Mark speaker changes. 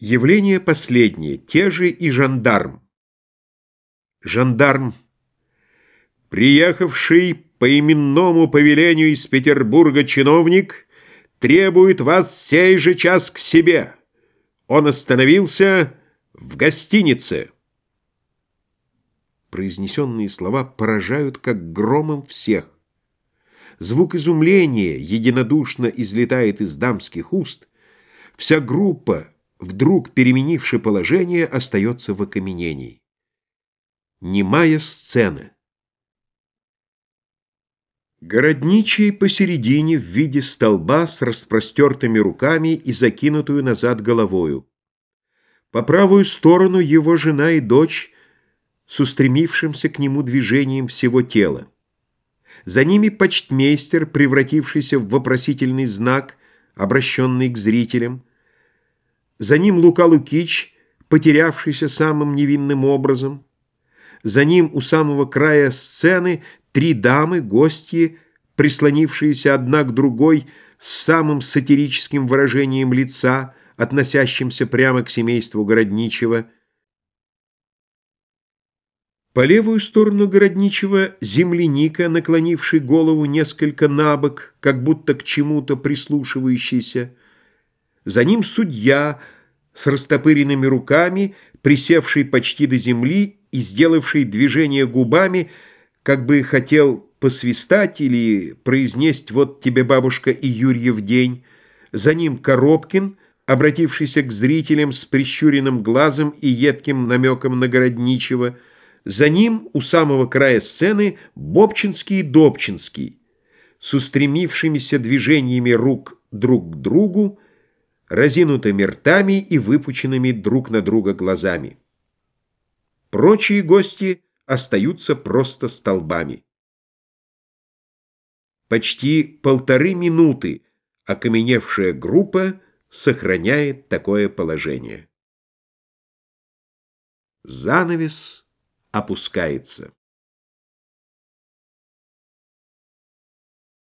Speaker 1: Явление последнее, те же и жандарм. Жандарм, приехавший по именному повелению из Петербурга чиновник, требует вас сей же час к себе. Он остановился в гостинице. Произнесенные слова поражают как громом всех. Звук изумления единодушно излетает из дамских уст. Вся группа вдруг переменивший положение, остается в окаменении. Немая сцена. Городничий посередине в виде столба с распростертыми руками и закинутую назад головою. По правую сторону его жена и дочь с устремившимся к нему движением всего тела. За ними почтмейстер, превратившийся в вопросительный знак, обращенный к зрителям, за ним Лука Лукич, потерявшийся самым невинным образом. За ним у самого края сцены три дамы, гости, прислонившиеся одна к другой с самым сатирическим выражением лица, относящимся прямо к семейству Городничего. По левую сторону Городничего земляника, наклонивший голову несколько набок, как будто к чему-то прислушивающийся, за ним судья с растопыренными руками, присевший почти до земли и сделавший движение губами, как бы хотел посвистать или произнесть «Вот тебе, бабушка, и Юрьев день». За ним Коробкин, обратившийся к зрителям с прищуренным глазом и едким намеком на Городничего. За ним, у самого края сцены, Бобчинский и Добчинский, с устремившимися движениями рук друг к другу, разинутыми ртами и выпученными друг на друга глазами. Прочие гости остаются просто столбами. Почти полторы минуты окаменевшая группа сохраняет такое положение. Занавес опускается.